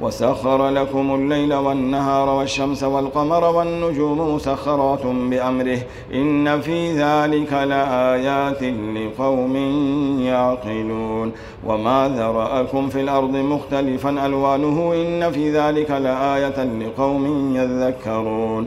وسخر لكم الليل والنهار والشمس والقمر والنجوم مسخرات بأمره. إن في ذلك لآيات لقوم يعقلون. وما ذرأكم في الأرض مختلفا ألوانه. إن في ذلك لآية لقوم يذكرون.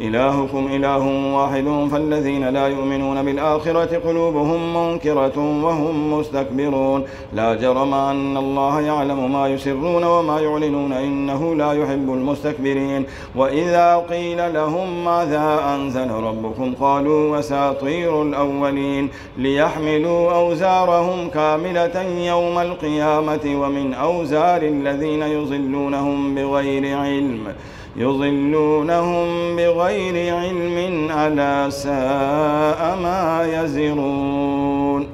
إلهكم إله واحد فالذين لا يؤمنون بالآخرة قلوبهم منكرة وهم مستكبرون. لا جرم أن الله يعلم ما يسرون وما يعلنون إنه لا يحب المستكبرين. وإذا قيل لهم ماذا أنزل ربكم قالوا وساطير الأولين. ليحملوا أوزارهم كاملة يوم القيامة ومن أوزار الذين يضلونهم بغير علم. يضلونهم بغير علم ألا ساء ما يزرون.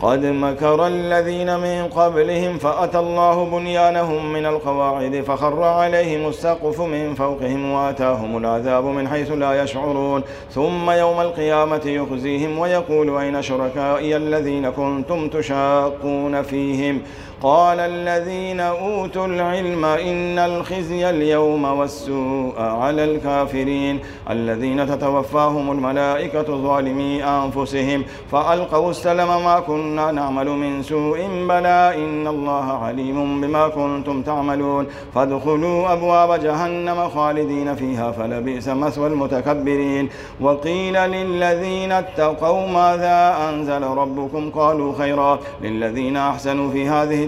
قد مكر الذين من قبلهم فأتى الله بنيانهم من القواعد فخر عليهم السقف من فوقهم وآتاهم العذاب من حيث لا يشعرون. ثم يوم القيامة يخزيهم ويقول أين شركائي الذين كنتم تشاقون فيهم؟ قال الذين أوتوا العلم إن الخزي اليوم والسوء على الكافرين الذين تتوفاهم الملائكة ظالمي أنفسهم فألقوا السلم ما كنا نعمل من سوء بلى إن الله عليم بما كنتم تعملون فادخلوا أبواب جهنم خالدين فيها فلبئس مثوى المتكبرين وقيل للذين اتقوا ماذا أنزل ربكم قالوا خيرا للذين أحسنوا في هذه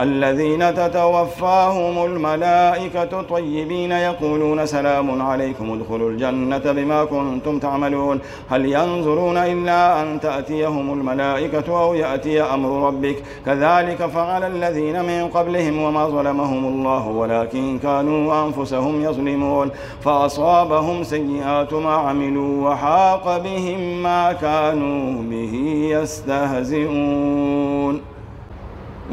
الذين تتوفاهم الملائكة طيبين يقولون سلام عليكم ادخلوا الجنة بما كنتم تعملون. هل ينظرون إلا أن تأتيهم الملائكة أو يأتي أمر ربك؟ كذلك فعل الذين من قبلهم وما ظلمهم الله ولكن كانوا أنفسهم يظلمون. فأصابهم سيئات ما عملوا وحاق بهم ما كانوا به يستهزئون.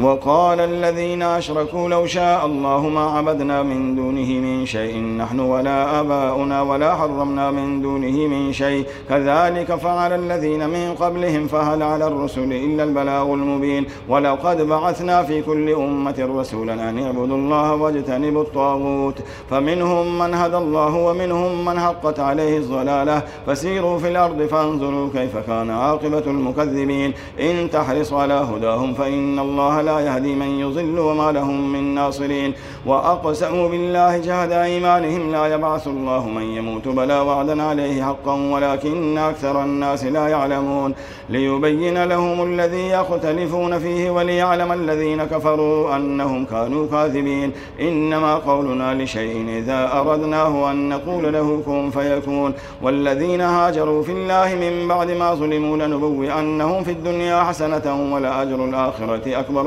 وقال الذين أشركوا لو شاء الله ما عبدنا من دونه من شيء نحن ولا آباؤنا ولا حرمنا من دونه من شيء. كذلك فعل الذين من قبلهم فهل على الرسل إلا البلاغ المبين. ولقد بعثنا في كل أمة رسولا أن اعبدوا الله واجتنبوا الطاغوت. فمنهم من هدى الله ومنهم من حقت عليه الضلالة. فسيروا في الأرض فانظروا كيف كان عاقبة المكذبين. إن تحرص على هداهم فإن الله لا يهدي من يضل وما لهم من ناصرين. وأقسموا بالله جهد إيمانهم لا يبعث الله من يموت بلا وعدا عليه حقا ولكن أكثر الناس لا يعلمون. ليبين لهم الذي يختلفون فيه وليعلم الذين كفروا أنهم كانوا كاذبين. إنما قولنا لشيء إذا أردناه أن نقول له كن فيكون. والذين هاجروا في الله من بعد ما ظلموا لنبوئنهم في الدنيا حسنة ولأجر الآخرة أكبر.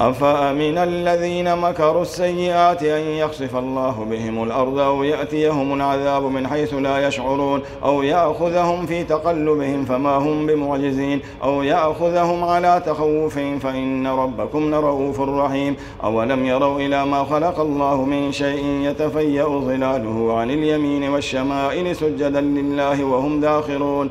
أفأمن الذين مكروا السيئات أن يخسف الله بهم الأرض أو يأتيهم العذاب من حيث لا يشعرون أو يأخذهم في تقلبهم فما هم بمعجزين أو يأخذهم على تخوف فإن ربكم لرؤوف رحيم أولم يروا إلى ما خلق الله من شيء يتفيأ ظلاله عن اليمين والشمائل سجدا لله وهم داخرون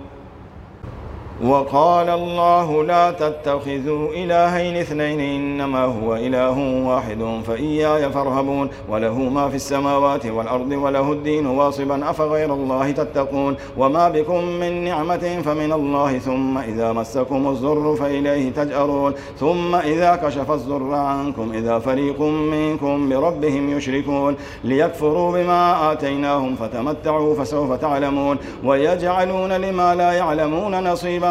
وقال الله لا تتخذوا إلهين اثنين إنما هو إله واحد فإياي فارهبون وله ما في السماوات والأرض وله الدين واصبا أفغير الله تتقون وما بكم من نعمة فمن الله ثم إذا مسكم الزر فإليه تجأرون ثم إذا كشف الزر عنكم إذا فريق منكم بربهم يشركون ليكفروا بما آتيناهم فتمتعوا فسوف تعلمون ويجعلون لما لا يعلمون نصيبا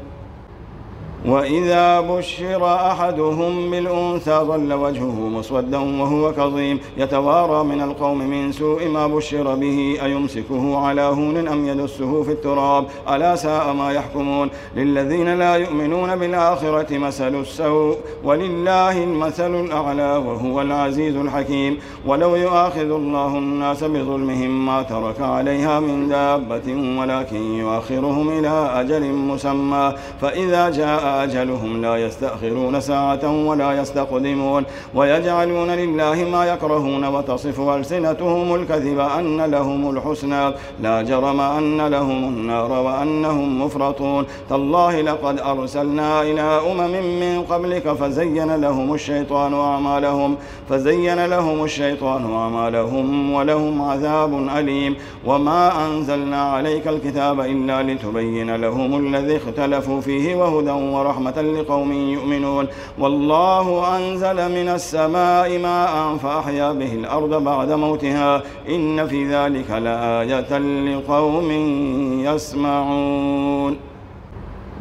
وإذا بشر أحدهم بالأنثى ظل وجهه مسودا وهو كظيم. يتوارى من القوم من سوء ما بشر به. أيمسكه على هون أم يدسه في التراب؟ ألا ساء ما يحكمون. للذين لا يؤمنون بالآخرة مثل السوء. ولله المثل الأعلى وهو العزيز الحكيم. ولو يؤاخذ الله الناس بظلمهم ما ترك عليها من دابة ولكن يؤخرهم إلى أجل مسمى. فإذا جاء أجلهم لا يستأخرون ساعة ولا يستقدمون ويجعلون لله ما يكرهون وتصف ألسنتهم الكذب أن لهم الحسنى. لا جرم أن لهم النار وأنهم مفرطون. تالله لقد أرسلنا إلى أمم من قبلك فزين لهم الشيطان أعمالهم فزين لهم الشيطان أعمالهم ولهم عذاب أليم. وما أنزلنا عليك الكتاب إلا لتبين لهم الذي اختلفوا فيه وهدى ورحمة لقوم يؤمنون. والله أنزل من السماء ماء فأحيا به الأرض بعد موتها. إن في ذلك لآية لقوم يسمعون.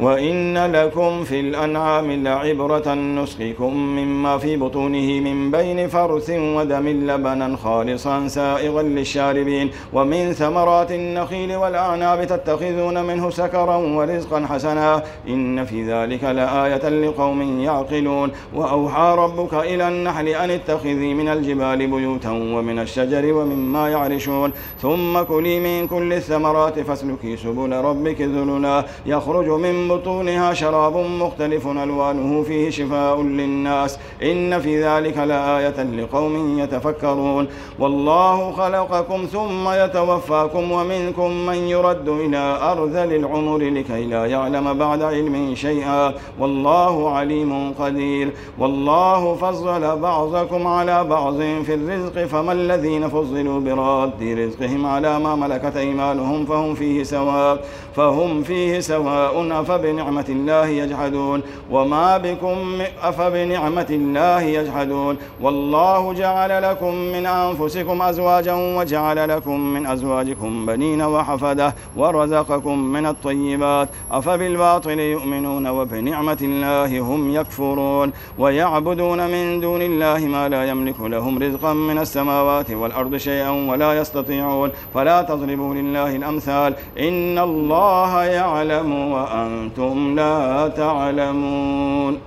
وإن لكم في الأنعام لعبرة نسقكم مما في بطونه من بين فرث ودم لبنا خالصا سائغا للشاربين ومن ثمرات النخيل والأعناب تتخذون منه سكرا ورزقا حسنا إن في ذلك لآية لقوم يعقلون وأوحى ربك إلى النحل أن اتخذي من الجبال بيوتا ومن الشجر ومما يعرشون ثم كلي من كل الثمرات فاسلكي سبل ربك ذللا يخرج من بطونها شراب مختلف ألوانه فيه شفاء للناس. إن في ذلك لآية لقوم يتفكرون. والله خلقكم ثم يتوفاكم ومنكم من يرد إلى أرذل العمر لكي لا يعلم بعد علم شيئا. والله عليم قدير. والله فضل بعضكم على بعض في الرزق فما الذين فضلوا براد رزقهم على ما ملكت أيمانهم فهم فيه سواء فهم فيه سواء أفبنعمة الله يجحدون وما بكم أفبنعمة الله يجحدون والله جعل لكم من أنفسكم أزواجا وجعل لكم من أزواجكم بنين وحفدة ورزقكم من الطيبات أفبالباطل يؤمنون وبنعمة الله هم يكفرون ويعبدون من دون الله ما لا يملك لهم رزقا من السماوات والأرض شيئا ولا يستطيعون فلا تضربوا لله الأمثال إن الله يعلم وأنتم لا تعلمون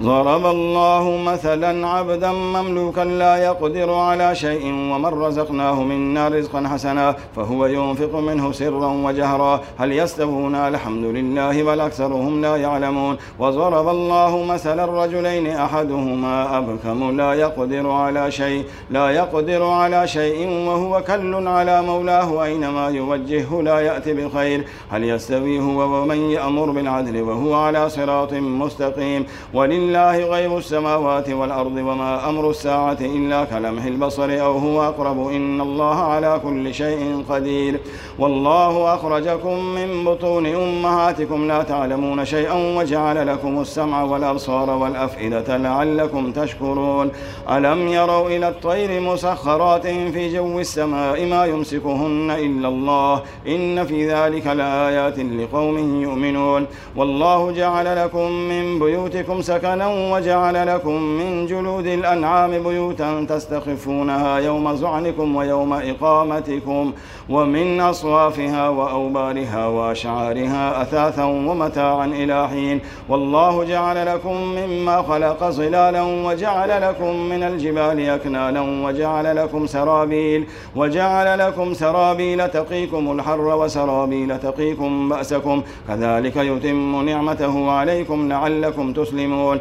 ضرب الله مثلا عبدا مملوكا لا يقدر على شيء ومن رزقناه منا رزقا حسنا فهو ينفق منه سرا وجهرا. هل يستوون؟ الحمد لله بل أكثرهم لا يعلمون. وضرب الله مثلا الرجلين أحدهما أبكم لا يقدر على شيء لا يقدر على شيء وهو كل على مولاه أينما يوجهه لا يأتي بخير. هل يستوي هو ومن يأمر بالعدل وهو على صراط مستقيم؟ ولله ولله غيب السماوات والأرض وما أمر الساعة إلا كلمح البصر أو هو أقرب. إن الله على كل شيء قدير. والله أخرجكم من بطون أمهاتكم لا تعلمون شيئا وجعل لكم السمع والأبصار والأفئدة لعلكم تشكرون. ألم يروا إلى الطير مسخرات في جو السماء ما يمسكهن إلا الله؟ إن في ذلك لآيات لقوم يؤمنون. والله جعل لكم من بيوتكم سكنا وجعل لكم من جلود الأنعام بيوتا تستخفونها يوم زعنكم ويوم إقامتكم ومن أصوافها وأوبارها وأشعارها أثاثا ومتاعا إلى حين والله جعل لكم مما خلق ظلالا وجعل لكم من الجبال أكنانا وجعل لكم سرابيل وجعل لكم سرابيل تقيكم الحر وسرابيل تقيكم بأسكم كذلك يتم نعمته عليكم لعلكم تسلمون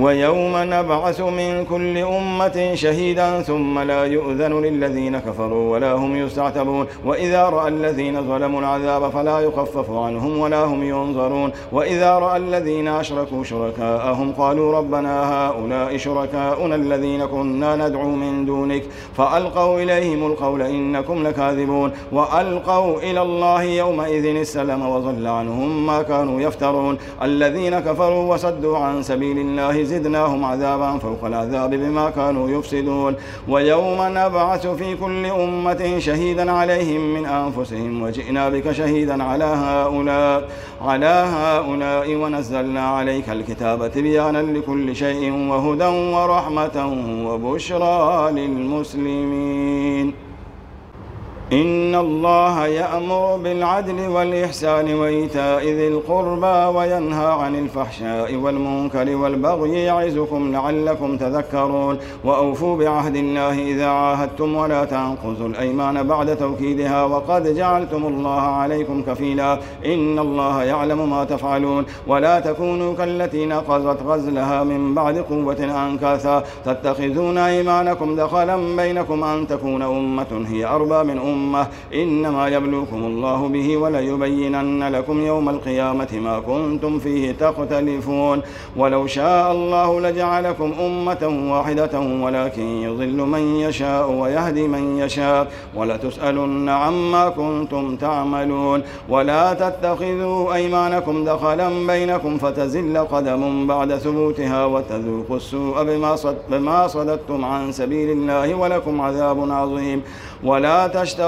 ويوم نبعث من كل أمة شهيدا ثم لا يؤذن للذين كفروا ولا هم يستعتبون. وإذا رأى الذين ظلموا العذاب فلا يخفف عنهم ولا هم ينظرون. وإذا رأى الذين أشركوا شركاءهم قالوا ربنا هؤلاء شركاؤنا الذين كنا ندعو من دونك. فألقوا إليهم القول إنكم لكاذبون. وألقوا إلى الله يومئذ السلام وظل عنهم ما كانوا يفترون. الذين كفروا وصدوا عن سبيل الله زدناهم عذابا فوق العذاب بما كانوا يفسدون. ويوم نبعث في كل أمة شهيدا عليهم من أنفسهم وجئنا بك شهيدا على هؤلاء على هؤلاء ونزلنا عليك الكتاب تبيانا لكل شيء وهدى ورحمة وبشرى للمسلمين. إن الله يأمر بالعدل والإحسان وإيتاء ذي القربى وينهى عن الفحشاء والمنكر والبغي يعظكم لعلكم تذكرون وأوفوا بعهد الله إذا عاهدتم ولا تنقضوا الأيمان بعد توكيدها وقد جعلتم الله عليكم كفيلا إن الله يعلم ما تفعلون ولا tكونوا كالتي نقضت غزلها من بعد قوة أنكاثا تتخذون أيمانكم دخلا بينكم أن تكون أمة هي أربى من أمة أمة إنما يبلوكم الله به وليبينن لكم يوم القيامة ما كنتم فيه تختلفون. ولو شاء الله لجعلكم أمة واحدة ولكن يضل من يشاء ويهدي من يشاء. ولتسألن عما كنتم تعملون. ولا تتخذوا أيمانكم دخلا بينكم فتزل قدم بعد ثبوتها وتذوقوا السوء بما, صد بما صددتم عن سبيل الله ولكم عذاب عظيم. ولا تشتروا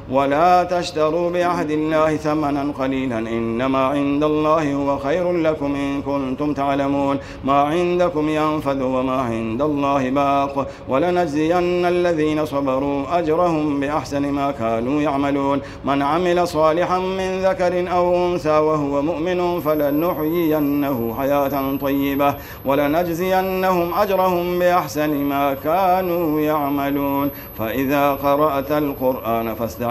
ولا تشتروا بعهد الله ثمنا قليلا إنما عند الله هو خير لكم إن كنتم تعلمون. ما عندكم ينفذ وما عند الله باق. ولنجزين الذين صبروا أجرهم بأحسن ما كانوا يعملون. من عمل صالحا من ذكر أو أنثى وهو مؤمن فلنحيينه حياة طيبة. ولنجزينهم أجرهم بأحسن ما كانوا يعملون. فإذا قرأت القرآن فاستعذ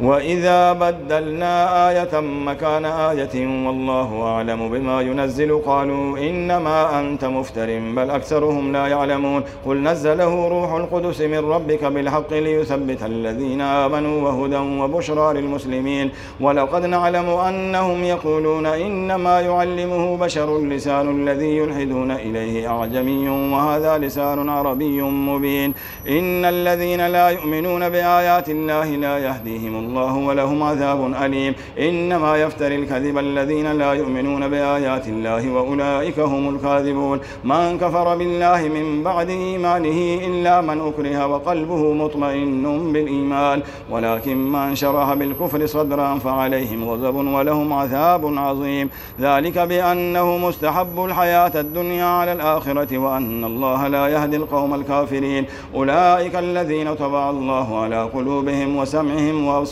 وإذا بدلنا آية مكان آية والله أعلم بما ينزل. قالوا إنما أنت مفتر بل أكثرهم لا يعلمون. قل نزله روح القدس من ربك بالحق ليثبت الذين آمنوا وهدى وبشرى للمسلمين. ولقد نعلم أنهم يقولون إنما يعلمه بشر اللسان الذي يلحدون إليه أعجمي وهذا لسان عربي مبين. إن الذين لا يؤمنون بآيات الله لا يهديهم الله ولهم عذاب أليم. إنما يفتري الكذب الذين لا يؤمنون بآيات الله وأولئك هم الكاذبون. من كفر بالله من بعد إيمانه إلا من أكره وقلبه مطمئن بالإيمان. ولكن من شرح بالكفر صدرا فعليهم غضب ولهم عذاب عظيم. ذلك بأنه مستحب الحياة الدنيا على الآخرة وأن الله لا يهدي القوم الكافرين. أولئك الذين طبع الله على قلوبهم وسمعهم وأبصارهم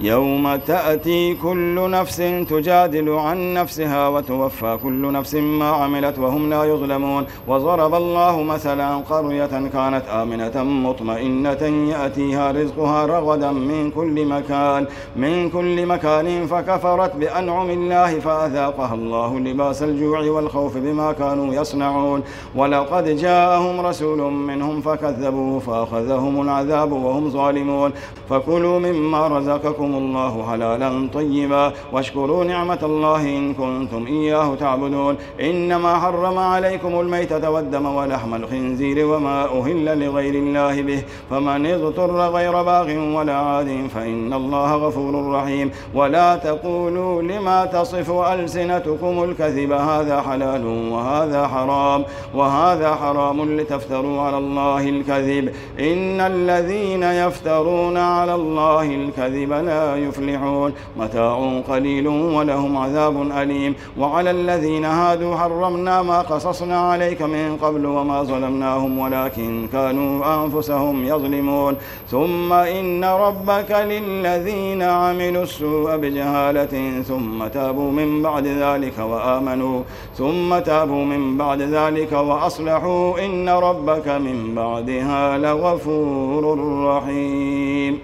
يوم تأتي كل نفس تجادل عن نفسها وتوفى كل نفس ما عملت وهم لا يظلمون. وضرب الله مثلا قرية كانت آمنة مطمئنة يأتيها رزقها رغدا من كل مكان من كل مكان فكفرت بأنعم الله فأذاقها الله لباس الجوع والخوف بما كانوا يصنعون. ولقد جاءهم رسول منهم فكذبوه فأخذهم العذاب وهم ظالمون. فكلوا مما رزقكم الله حلالا طيبا واشكروا نعمة الله إن كنتم إياه تعبدون. إنما حرم عليكم الميتة والدم ولحم الخنزير وما أهل لغير الله به. فمن اضطر غير باغ ولا عاد فإن الله غفور رحيم. ولا تقولوا لما تصف ألسنتكم الكذب هذا حلال وهذا حرام. وهذا حرام لتفتروا على الله الكذب. إن الذين يفترون على الله الكذب لا يفلحون. متاع قليل ولهم عذاب أليم. وعلى الذين هادوا حرمنا ما قصصنا عليك من قبل وما ظلمناهم ولكن كانوا أنفسهم يظلمون. ثم إن ربك للذين عملوا السوء بجهالة ثم تابوا من بعد ذلك وآمنوا. ثم تابوا من بعد ذلك وأصلحوا إن ربك من بعدها لغفور رحيم.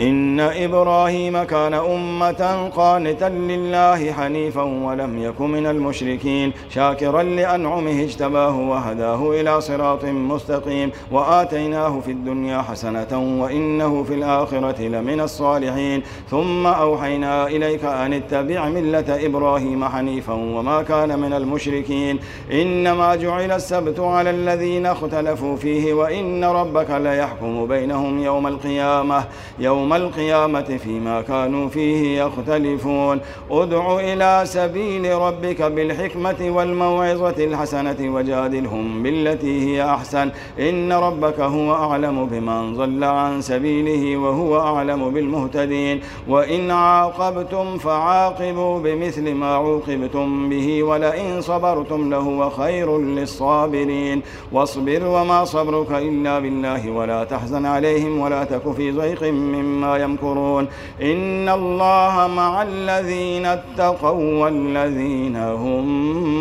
إن إبراهيم كان أمة قانتا لله حنيفا ولم يك من المشركين شاكرا لأنعمه اجتباه وهداه إلى صراط مستقيم وآتيناه في الدنيا حسنة وإنه في الآخرة لمن الصالحين. ثم أوحينا إليك أن اتبع ملة إبراهيم حنيفا وما كان من المشركين. إنما جعل السبت على الذين اختلفوا فيه وإن ربك ليحكم بينهم يوم القيامة. يوم يوم القيامة فيما كانوا فيه يختلفون. ادع إلى سبيل ربك بالحكمة والموعظة الحسنة وجادلهم بالتي هي أحسن. إن ربك هو أعلم بمن ضل عن سبيله وهو أعلم بالمهتدين. وإن عاقبتم فعاقبوا بمثل ما عوقبتم به ولئن صبرتم لهو خير للصابرين. واصبر وما صبرك إلا بالله ولا تحزن عليهم ولا تك في ضيق مما مما يمكرون. إن الله مع الذين اتقوا والذين هم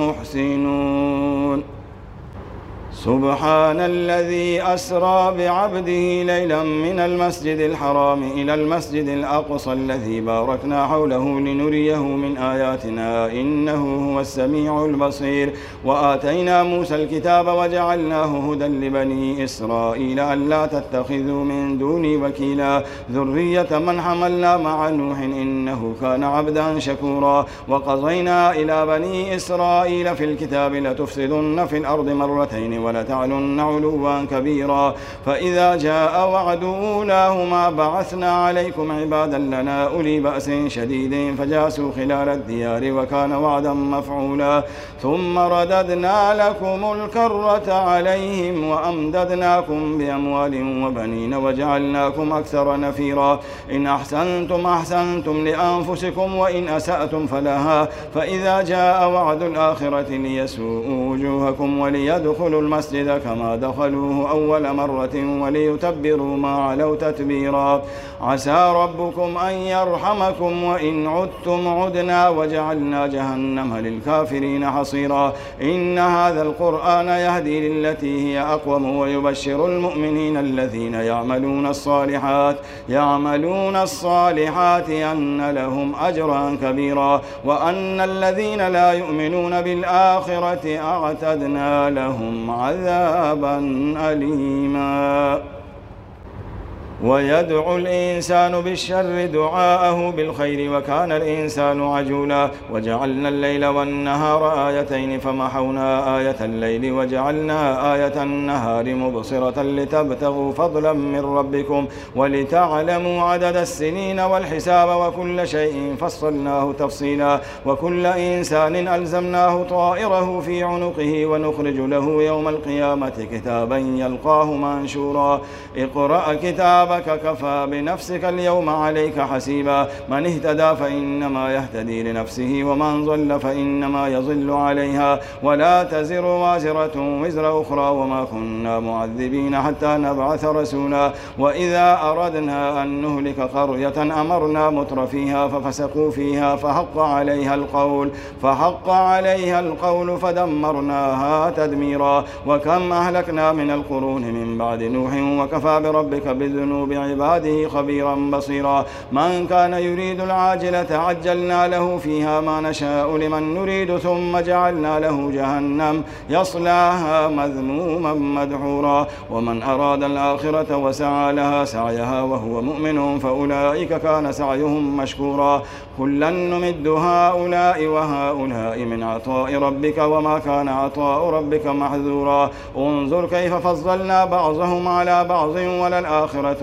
محسنون. سبحان الذي أسرى بعبده ليلا من المسجد الحرام إلى المسجد الأقصى الذي باركنا حوله لنريه من آياتنا إنه هو السميع البصير. وآتينا موسى الكتاب وجعلناه هدى لبني إسرائيل ألا تتخذوا من دوني وكيلا. ذرية من حملنا مع نوح إنه كان عبدا شكورا. وقضينا إلى بني إسرائيل في الكتاب لتفسدن في الأرض مرتين ولتعلن علوا كبيرا. فإذا جاء وعد أولاهما بعثنا عليكم عبادا لنا أولي بأس شديد فجاسوا خلال الديار وكان وعدا مفعولا. ثم رددنا لكم الكرة عليهم وأمددناكم بأموال وبنين وجعلناكم أكثر نفيرا. إن أحسنتم أحسنتم لأنفسكم وإن أسأتم فلها. فإذا جاء وعد الآخرة ليسوءوا وجوهكم وليدخلوا المسجد كما دخلوه أول مرة وليتبروا ما علوا تتبيرا. عسى ربكم أن يرحمكم وإن عدتم عدنا وجعلنا جهنم للكافرين حصيرا. إن هذا القرآن يهدي للتي هي أقوم ويبشر المؤمنين الذين يعملون الصالحات يعملون الصالحات أن لهم أجرا كبيرا. وأن الذين لا يؤمنون بالآخرة أعتدنا لهم عذابا أليما ويدعو الإنسان بالشر دعاءه بالخير وكان الإنسان عجولا. وجعلنا الليل والنهار آيتين فمحونا آية الليل وجعلنا آية النهار مبصرة لتبتغوا فضلا من ربكم ولتعلموا عدد السنين والحساب وكل شيء فصلناه تفصيلا. وكل إنسان ألزمناه طائره في عنقه ونخرج له يوم القيامة كتابا يلقاه منشورا. اقرأ كتابا ربك كفى بنفسك اليوم عليك حسيبا. من اهتدى فإنما يهتدي لنفسه ومن ضل فإنما يضل عليها. ولا تزر وازرة وزر أخرى وما كنا معذبين حتى نبعث رسولا. وإذا أردنا أن نهلك قرية أمرنا متر فيها ففسقوا فيها فحق عليها القول فحق عليها القول فدمرناها تدميرا. وكم أهلكنا من القرون من بعد نوح وكفى بربك بالذنوب بعباده خبيرا بصيرا. من كان يريد العاجلة عجلنا له فيها ما نشاء لمن نريد ثم جعلنا له جهنم يصلاها مذموما مدحورا. ومن أراد الآخرة وسعى لها سعيها وهو مؤمن فأولئك كان سعيهم مشكورا. كلا نمد هؤلاء وهؤلاء من عطاء ربك وما كان عطاء ربك محذورا. انظر كيف فضلنا بعضهم على بعض وللآخرة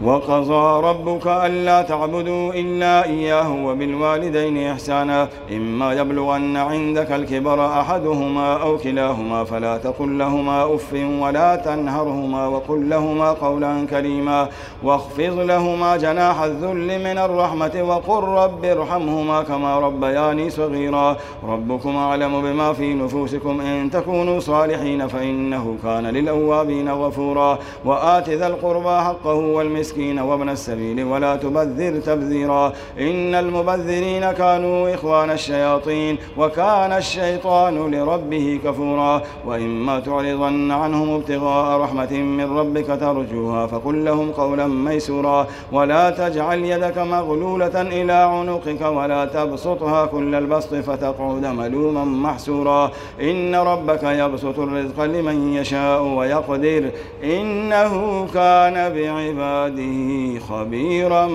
وقضى ربك ألا تعبدوا إلا إياه وبالوالدين إحسانا إما يبلغن عندك الكبر أحدهما أو كلاهما فلا تقل لهما أف ولا تنهرهما وقل لهما قولا كريما. واخفض لهما جناح الذل من الرحمة وقل رب ارحمهما كما ربياني صغيرا. ربكم أعلم بما في نفوسكم إن تكونوا صالحين فإنه كان للأوابين غفورا. وآت ذا القربى حقه والمسكين المسكين وابن السبيل ولا تبذر تبذيرا. إن المبذرين كانوا إخوان الشياطين وكان الشيطان لربه كفورا. وإما تعرضن عنهم ابتغاء رحمة من ربك ترجوها فقل لهم قولا ميسورا. ولا تجعل يدك مغلولة إلى عنقك ولا تبسطها كل البسط فتقعد ملوما محسورا. إن ربك يبسط الرزق لمن يشاء ويقدر. إنه كان بعباده بعباده خبيرا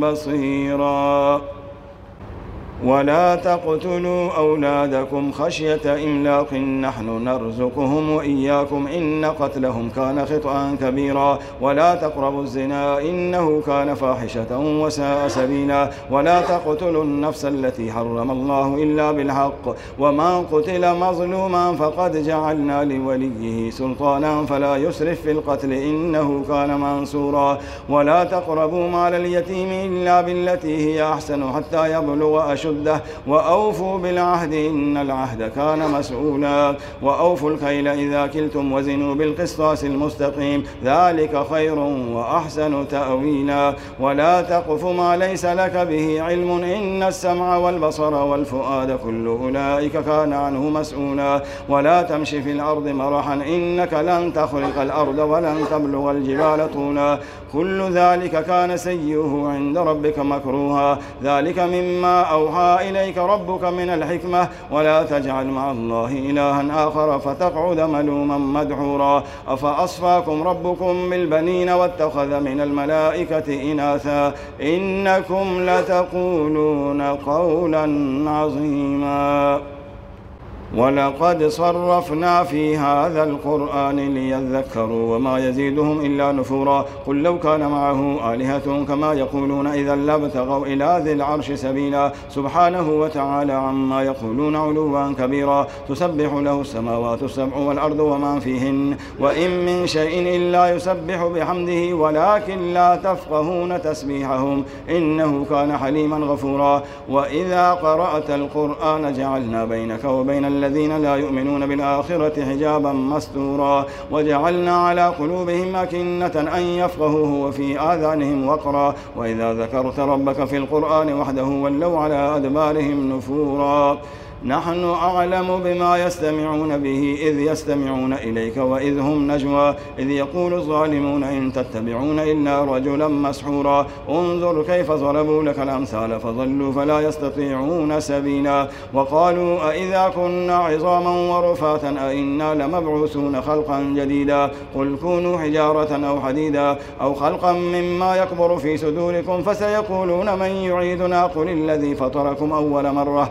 بصيرا. ولا تقتلوا أولادكم خشية إملاق. نحن نرزقهم وإياكم. إن قتلهم كان خطأ كبيرا. ولا تقربوا الزنا. إنه كان فاحشة وساء سبيلا. ولا تقتلوا النفس التي حرم الله إلا بالحق. ومن قتل مظلوما فقد جعلنا لوليه سلطانا فلا يسرف في القتل. إنه كان منصورا. ولا تقربوا مال اليتيم إلا بالتي هي أحسن حتى يبلغ أشد أشده وأوفوا بالعهد إن العهد كان مسؤولا وأوفوا الكيل إذا كلتم وزنوا بالقسطاس المستقيم ذلك خير وأحسن تأويلا ولا تقف ما ليس لك به علم إن السمع والبصر والفؤاد كل أولئك كان عنه مسؤولا ولا تمش في الأرض مرحا إنك لن تخرق الأرض ولن تبلغ الجبال طولا كل ذلك كان سيئه عند ربك مكروها ذلك مما أوحى إليك ربك من الحكمة ولا تجعل مع الله إلها آخر فتقعد ملوما مدحورا. أفأصفاكم ربكم بالبنين واتخذ من الملائكة إناثا. إنكم لتقولون قولا عظيما. ولقد صرفنا في هذا القرآن ليذكروا وما يزيدهم إلا نفورا. قل لو كان معه آلهة كما يقولون إذا لابتغوا إلى ذي العرش سبيلا. سبحانه وتعالى عما يقولون علوا كبيرا. تسبح له السماوات السبع والأرض وما فيهن. وإن من شيء إلا يسبح بحمده ولكن لا تفقهون تسبيحهم. إنه كان حليما غفورا. وإذا قرأت القرآن جعلنا بينك وبين الذين لا يؤمنون بالآخرة حجابا مستورا. وجعلنا على قلوبهم أكنة أن يفقهوه وفي آذانهم وقرا. وإذا ذكرت ربك في القرآن وحده ولوا على أدبارهم نفورا. نحن أعلم بما يستمعون به إذ يستمعون إليك وإذ هم نجوى إذ يقول الظالمون إن تتبعون إلا رجلا مسحورا. انظر كيف ضربوا لك الأمثال فضلوا فلا يستطيعون سبيلا. وقالوا أئذا كنا عظاما ورفاتا أئنا لمبعوثون خلقا جديدا. قل كونوا حجارة أو حديدا أو خلقا مما يكبر في صدوركم فسيقولون من يعيدنا. قل الذي فطركم أول مرة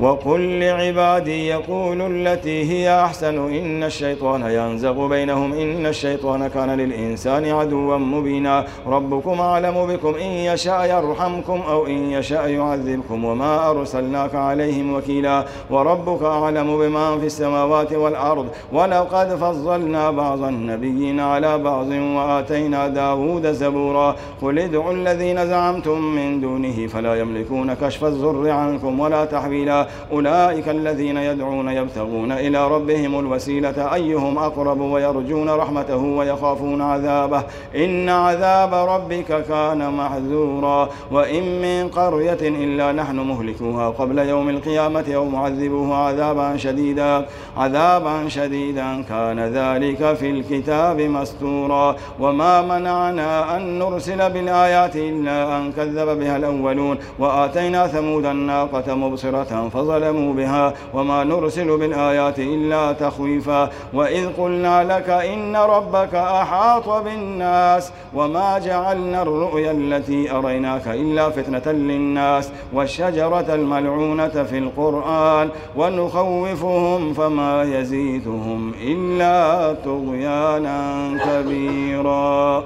وقل لعبادي يقولوا التي هي أحسن إن الشيطان ينزغ بينهم إن الشيطان كان للإنسان عدوا مبينا. ربكم أعلم بكم إن يشاء يرحمكم أو إن يشاء يعذبكم وما أرسلناك عليهم وكيلا. وربك أعلم بما في السماوات والأرض. ولقد فضلنا بعض النبيين على بعض وآتينا داود زبورا. قل ادعوا الذين زعمتم من دونه فلا يملكون كشف الزر عنكم ولا تحويلا. أولئك الذين يدعون يبتغون إلى ربهم الوسيلة أيهم أقرب ويرجون رحمته ويخافون عذابه. إن عذاب ربك كان محذورا. وإن من قرية إلا نحن مهلكوها قبل يوم القيامة أو معذبوها عذابا شديدا. عذابا شديدا كان ذلك في الكتاب مستورا. وما منعنا أن نرسل بالآيات إلا أن كذب بها الأولون. وآتينا ثمود الناقة مبصرة فظلموا بها وما نرسل بالآيات إلا تخويفا وإذ قلنا لك إن ربك أحاط بالناس وما جعلنا الرؤيا التي أريناك إلا فتنة للناس والشجرة الملعونة في القرآن ونخوفهم فما يزيدهم إلا طغيانا كبيرا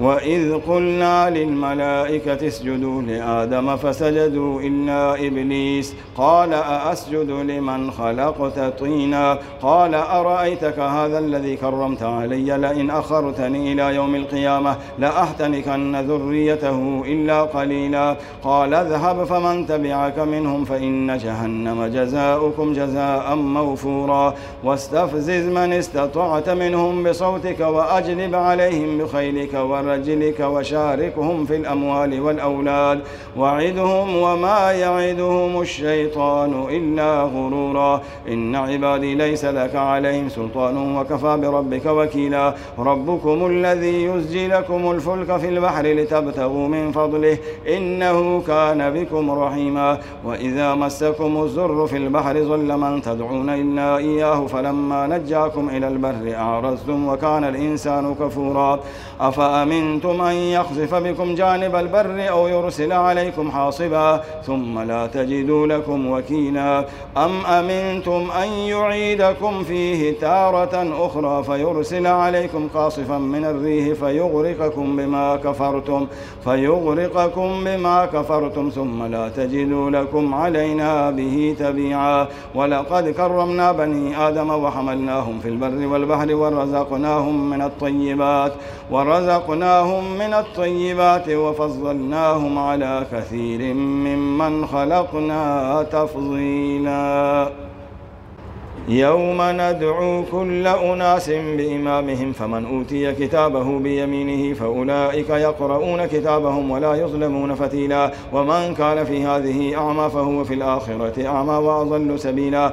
وإذ قلنا للملائكة اسجدوا لآدم فسجدوا إلا إبليس قال أأسجد لمن خلقت طينا قال أرأيتك هذا الذي كرمت علي لئن أخرتني إلى يوم القيامة لأحتنكن ذريته إلا قليلا قال اذهب فمن تبعك منهم فإن جهنم جزاؤكم جزاء موفورا واستفزز من استطعت منهم بصوتك وأجلب عليهم بخيلك ورجلك وشاركهم في الأموال والأولاد. وعدهم وما يعدهم الشيطان إلا غرورا. إن عبادي ليس لك عليهم سلطان وكفى بربك وكيلا. ربكم الذي يزجي لكم الفلك في البحر لتبتغوا من فضله. إنه كان بكم رحيما. وإذا مسكم الزر في البحر ظل من تدعون إلا إياه فلما نجاكم إلى البر أعرضتم وكان الإنسان كفورا. أفأمنتم أن يخزف بكم جانب البر أو يرسل عليكم حاصبا ثم لا تجدوا لكم وكيلا أم أمنتم أن يعيدكم فيه تارة أخرى فيرسل عليكم قاصفا من الريح فيغرقكم بما كفرتم فيغرقكم بما كفرتم ثم لا تجدوا لكم علينا به تبيعا ولقد كرمنا بني آدم وحملناهم في البر والبحر ورزقناهم من الطيبات ورزقناهم من الطيبات وفضلناهم على كثير ممن خلقنا تفضيلا يوم ندعو كل أناس بإمامهم فمن أوتي كتابه بيمينه فأولئك يقرؤون كتابهم ولا يظلمون فتيلا ومن كان في هذه أعمى فهو في الآخرة أعمى وأضل سبيلا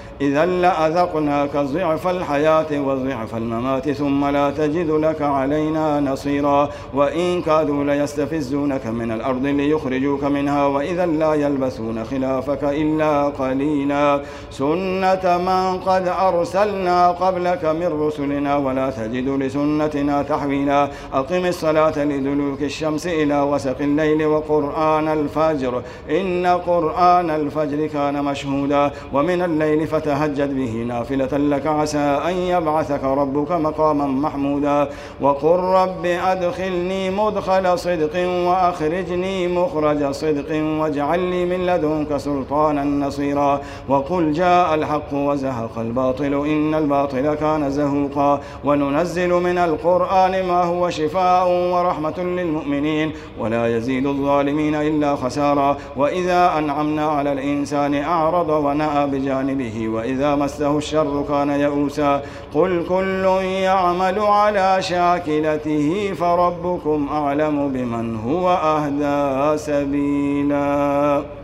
إذا لأذقناك ضعف الحياة وضعف الممات ثم لا تجد لك علينا نصيرا. وإن كادوا ليستفزونك من الأرض ليخرجوك منها وإذا لا يلبثون خلافك إلا قليلا. سنة من قد أرسلنا قبلك من رسلنا ولا تجد لسنتنا تحويلا. أقم الصلاة لدلوك الشمس إلى وسق الليل وقرآن الفجر. إن قرآن الفجر كان مشهودا ومن الليل فتح فتهجد به نافلة لك عسى أن يبعثك ربك مقاما محمودا وقل رب أدخلني مدخل صدق وأخرجني مخرج صدق واجعل لي من لدنك سلطانا نصيرا وقل جاء الحق وزهق الباطل إن الباطل كان زهوقا وننزل من القرآن ما هو شفاء ورحمة للمؤمنين ولا يزيد الظالمين إلا خسارا وإذا أنعمنا على الإنسان أعرض ونأى بجانبه وإذا مسه الشر كان يئوسا. قل كل يعمل على شاكلته فربكم أعلم بمن هو أهدى سبيلا.